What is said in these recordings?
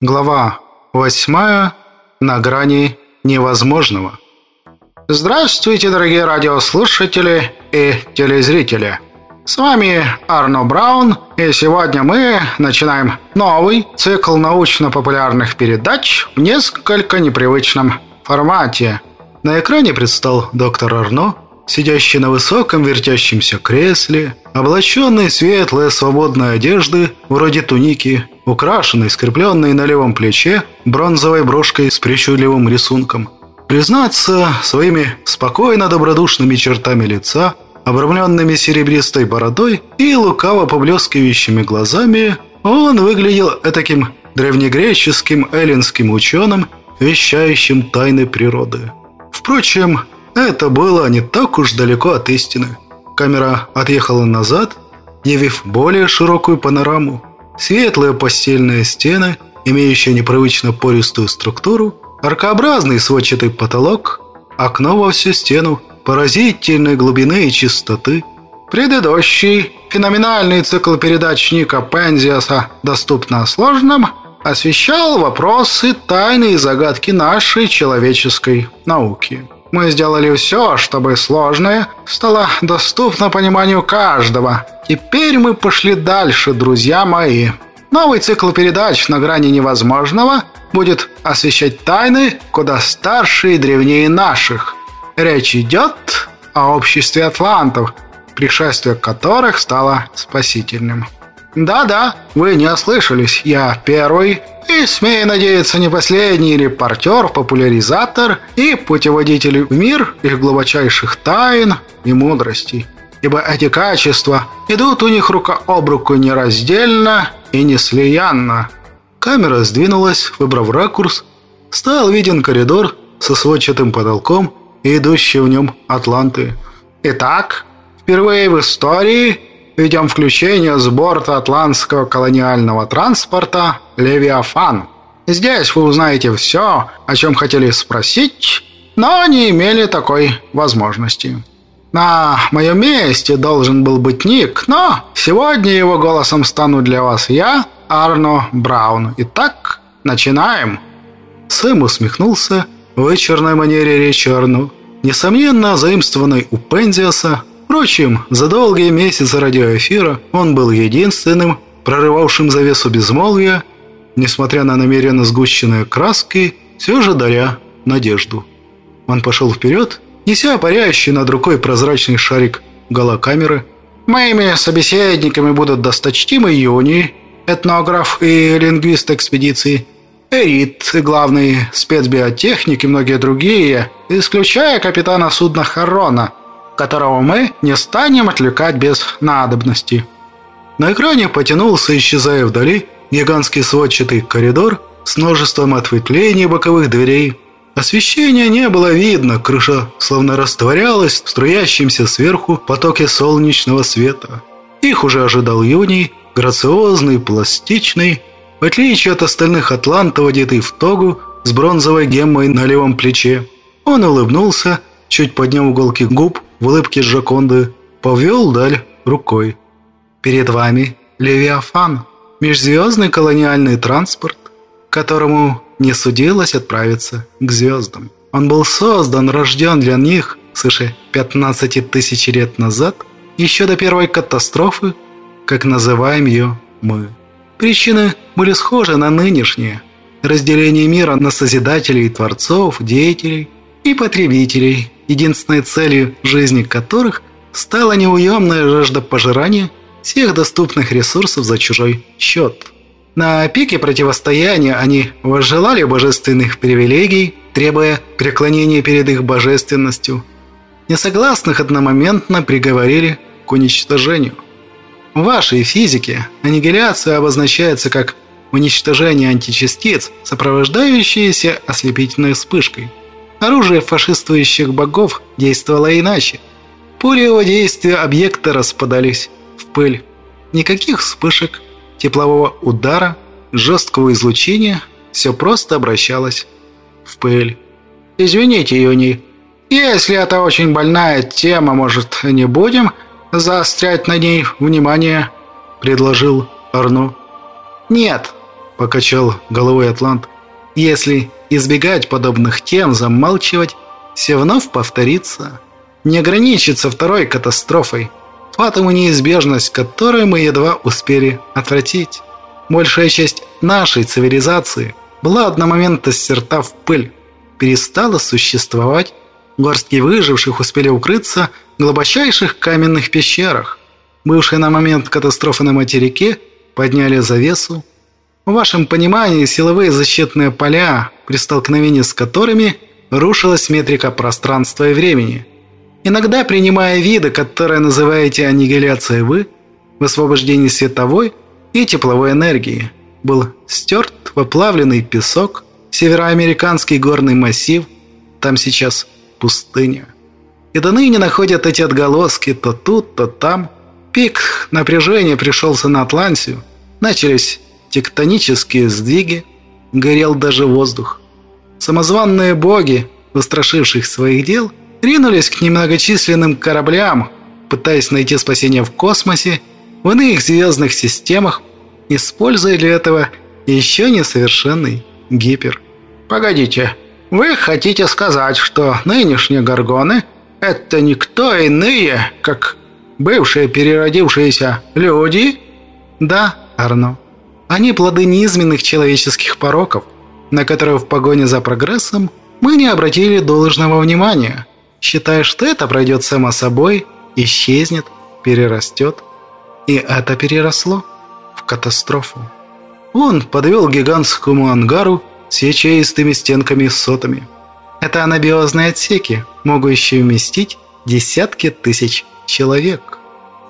Глава восьмая. На грани невозможного. Здравствуйте, дорогие радиослушатели и телезрители. С вами Арно Браун, и сегодня мы начинаем новый цикл научно-популярных передач в несколько непривычном формате. На экране предстал доктор Арно, сидящий на высоком вертящемся кресле, облаченный светлой свободной одежды, вроде туники, украшенный, скрепленный на левом плече бронзовой брошкой с причудливым рисунком. Признаться, своими спокойно-добродушными чертами лица, обрамленными серебристой бородой и лукаво поблескивающими глазами, он выглядел таким древнегреческим эллинским ученым, вещающим тайны природы. Впрочем, это было не так уж далеко от истины. Камера отъехала назад, явив более широкую панораму. Светлые постельные стены, имеющие непривычно пористую структуру, аркообразный сводчатый потолок, окно во всю стену, поразительной глубины и чистоты. Предыдущий феноменальный цикл передач Ника Пензиаса «Доступно сложным» освещал вопросы, тайны и загадки нашей человеческой науки. Мы сделали все, чтобы сложное стало доступно пониманию каждого. Теперь мы пошли дальше, друзья мои. Новый цикл передач на грани невозможного будет освещать тайны куда старше и древнее наших. Речь идет о обществе атлантов, пришествие которых стало спасительным. Да-да, вы не ослышались, я первый и, смею надеяться, не последний репортер, популяризатор и путеводитель в мир их глубочайших тайн и мудростей. Ибо эти качества идут у них рука об руку нераздельно и неслиянно. Камера сдвинулась, выбрав ракурс. Стал виден коридор со сводчатым потолком и идущие в нем атланты. Итак, впервые в истории ведем включение с борта атлантского колониального транспорта «Левиафан». Здесь вы узнаете все, о чем хотели спросить, но не имели такой возможности. На моем месте должен был быть Ник, но сегодня его голосом стану для вас я, Арно Браун. Итак, начинаем. Сэм усмехнулся в вычурной манере речи Арну, несомненно заимствованной у Пензиаса, Впрочем, за долгие месяцы радиоэфира он был единственным, прорывавшим завесу безмолвия, несмотря на намеренно сгущенные краски, все же даря надежду. Он пошел вперед, неся парящий над рукой прозрачный шарик голокамеры. «Моими собеседниками будут досточтимый Юни, этнограф и лингвист экспедиции, Эрит, главный спецбиотехник и многие другие, исключая капитана судна Харона, которого мы не станем отвлекать без надобности. На экране потянулся, исчезая вдали, гигантский сводчатый коридор с множеством ответвлений боковых дверей. Освещения не было видно, крыша словно растворялась в струящемся сверху потоке солнечного света. Их уже ожидал Юний, грациозный, пластичный, в отличие от остальных атлантов, одетый в тогу с бронзовой геммой на левом плече. Он улыбнулся, чуть подняв уголки губ, в улыбке Джаконды, повел даль рукой. «Перед вами Левиафан, межзвездный колониальный транспорт, которому не судилось отправиться к звездам. Он был создан, рожден для них свыше 15 тысяч лет назад, еще до первой катастрофы, как называем ее мы. Причины были схожи на нынешние. Разделение мира на созидателей, творцов, деятелей и потребителей – единственной целью жизни которых стала неуемная жажда пожирания всех доступных ресурсов за чужой счет. На пике противостояния они возжелали божественных привилегий, требуя преклонения перед их божественностью. Несогласных одномоментно приговорили к уничтожению. В вашей физике аннигиляция обозначается как уничтожение античастиц, сопровождающееся ослепительной вспышкой. Оружие фашистующих богов действовало иначе. Пули его действия объекта распадались в пыль. Никаких вспышек, теплового удара, жесткого излучения, все просто обращалось в пыль. «Извините, Юни, если это очень больная тема, может, не будем заострять на ней внимание?» – предложил Арно. «Нет, покачал головой Атлант. Если избегать подобных тем, замалчивать, все вновь повторится. Не ограничится второй катастрофой, фатум и неизбежность, которую мы едва успели отвратить. Большая часть нашей цивилизации была одномоментно стерта в пыль, перестала существовать. Горстки выживших успели укрыться в глубочайших каменных пещерах. Бывшие на момент катастрофы на материке подняли завесу. В вашем понимании силовые защитные поля, при столкновении с которыми рушилась метрика пространства и времени. Иногда, принимая виды, которые называете аннигиляцией вы, высвобождение световой и тепловой энергии, был стерт в оплавленный песок, североамериканский горный массив, там сейчас пустыня. И до ныне находят эти отголоски то тут, то там. Пик напряжения пришелся на Атлантию, начались тектонические сдвиги, горел даже воздух. Самозванные боги, устрашивших своих дел, ринулись к немногочисленным кораблям, пытаясь найти спасение в космосе, в иных звездных системах, используя для этого еще несовершенный гипер. Погодите, вы хотите сказать, что нынешние горгоны – это никто иные, как бывшие переродившиеся люди? Да, Арно. Они плоды низменных человеческих пороков – на которую в погоне за прогрессом мы не обратили должного внимания, считая, что это пройдет само собой, исчезнет, перерастет. И это переросло в катастрофу. Он подвел гигантскому ангару с ячеистыми стенками сотами. Это анабиозные отсеки, могущие вместить десятки тысяч человек.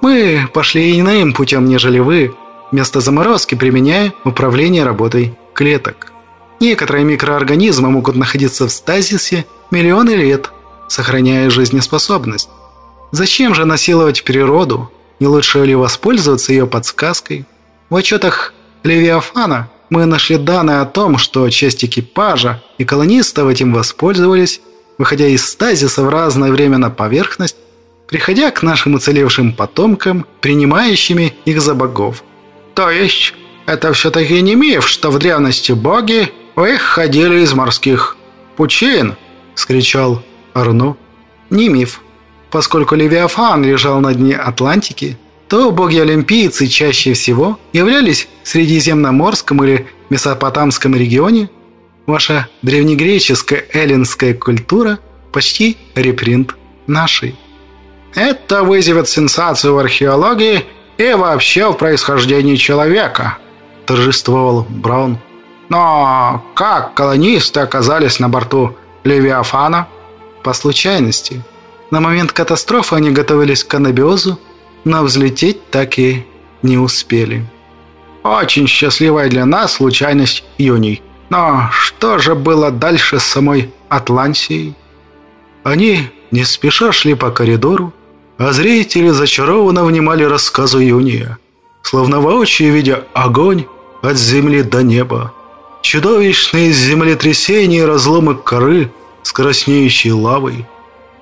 Мы пошли иным путем, нежели вы, вместо заморозки применяя управление работой клеток. Некоторые микроорганизмы могут находиться в стазисе миллионы лет, сохраняя жизнеспособность. Зачем же насиловать природу? Не лучше ли воспользоваться ее подсказкой? В отчетах Левиафана мы нашли данные о том, что часть экипажа и колонистов этим воспользовались, выходя из стазиса в разное время на поверхность, приходя к нашим уцелевшим потомкам, принимающими их за богов. То есть, это все-таки не миф, что в древности боги «Вы ходили из морских пучин!» – скричал Арно. Не миф. Поскольку Левиафан лежал на дне Атлантики, то боги-олимпийцы чаще всего являлись в Средиземноморском или Месопотамском регионе. Ваша древнегреческая эллинская культура почти репринт нашей. Это вызовет сенсацию в археологии и вообще в происхождении человека, торжествовал Браун. Но как колонисты оказались на борту Левиафана? По случайности. На момент катастрофы они готовились к анабиозу, но взлететь так и не успели. Очень счастливая для нас случайность юний. Но что же было дальше с самой Атлантией? Они не спеша шли по коридору, а зрители зачарованно внимали рассказу Юния, словно воочию видя огонь от земли до неба. Чудовищные землетрясения и разломы коры с краснеющей лавой,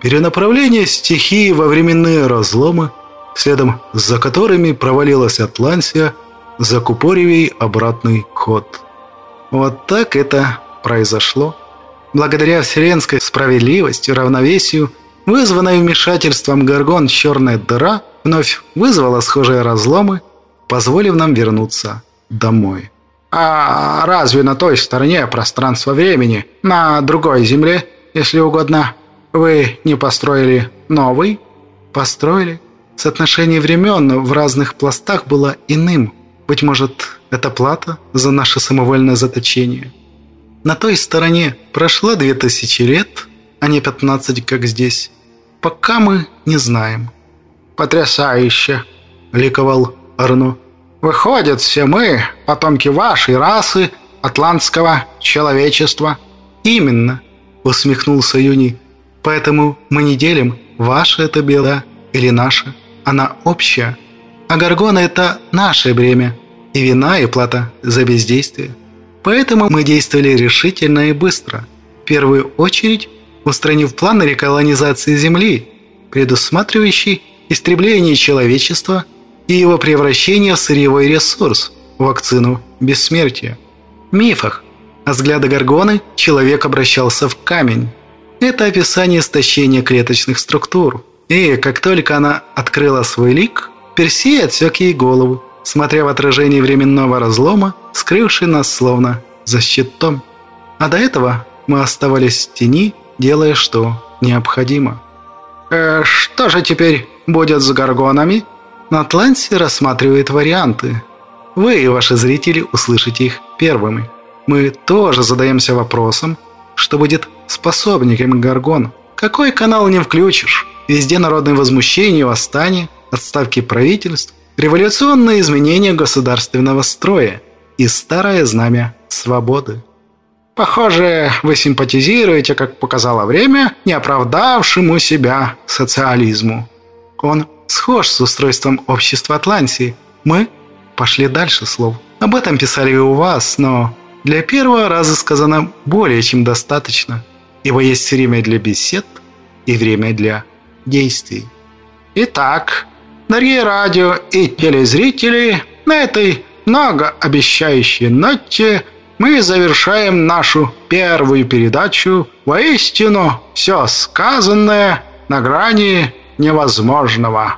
перенаправление стихии во временные разломы, следом за которыми провалилась Атлантия, закупоривей обратный ход. Вот так это произошло. Благодаря вселенской справедливости, равновесию, вызванной вмешательством Гаргон черная дыра вновь вызвала схожие разломы, позволив нам вернуться домой. А разве на той стороне пространства-времени, на другой Земле, если угодно, вы не построили новый? Построили. Соотношение времен в разных пластах было иным. Быть может, это плата за наше самовольное заточение. На той стороне прошло две тысячи лет, а не пятнадцать, как здесь. Пока мы не знаем. «Потрясающе!» – ликовал Арно. Выходит, все мы, потомки вашей расы, атлантского человечества. Именно, усмехнулся Юни. Поэтому мы не делим, ваша это беда или наша. Она общая. А Гаргона это наше бремя. И вина, и плата за бездействие. Поэтому мы действовали решительно и быстро. В первую очередь, устранив план реколонизации Земли, предусматривающий истребление человечества – и его превращение в сырьевой ресурс – вакцину бессмертия. В мифах о взгляда Гаргоны человек обращался в камень. Это описание истощения клеточных структур. И как только она открыла свой лик, Персей отсек ей голову, смотря в отражение временного разлома, скрывший нас словно за щитом. А до этого мы оставались в тени, делая что необходимо. «Э, «Что же теперь будет с горгонами?» Атланти рассматривает варианты. Вы и ваши зрители услышите их первыми. Мы тоже задаемся вопросом, что будет способником Гаргон. Какой канал не включишь? Везде народное возмущение, восстание, отставки правительств, революционные изменения государственного строя и старое знамя свободы. Похоже, вы симпатизируете, как показало время, неоправдавшему себя социализму. Он схож с устройством общества Атлантии. Мы пошли дальше слов. Об этом писали и у вас, но для первого раза сказано более чем достаточно, ибо есть время для бесед и время для действий. Итак, дорогие радио и телезрители, на этой многообещающей ноте мы завершаем нашу первую передачу «Воистину все сказанное на грани невозможного».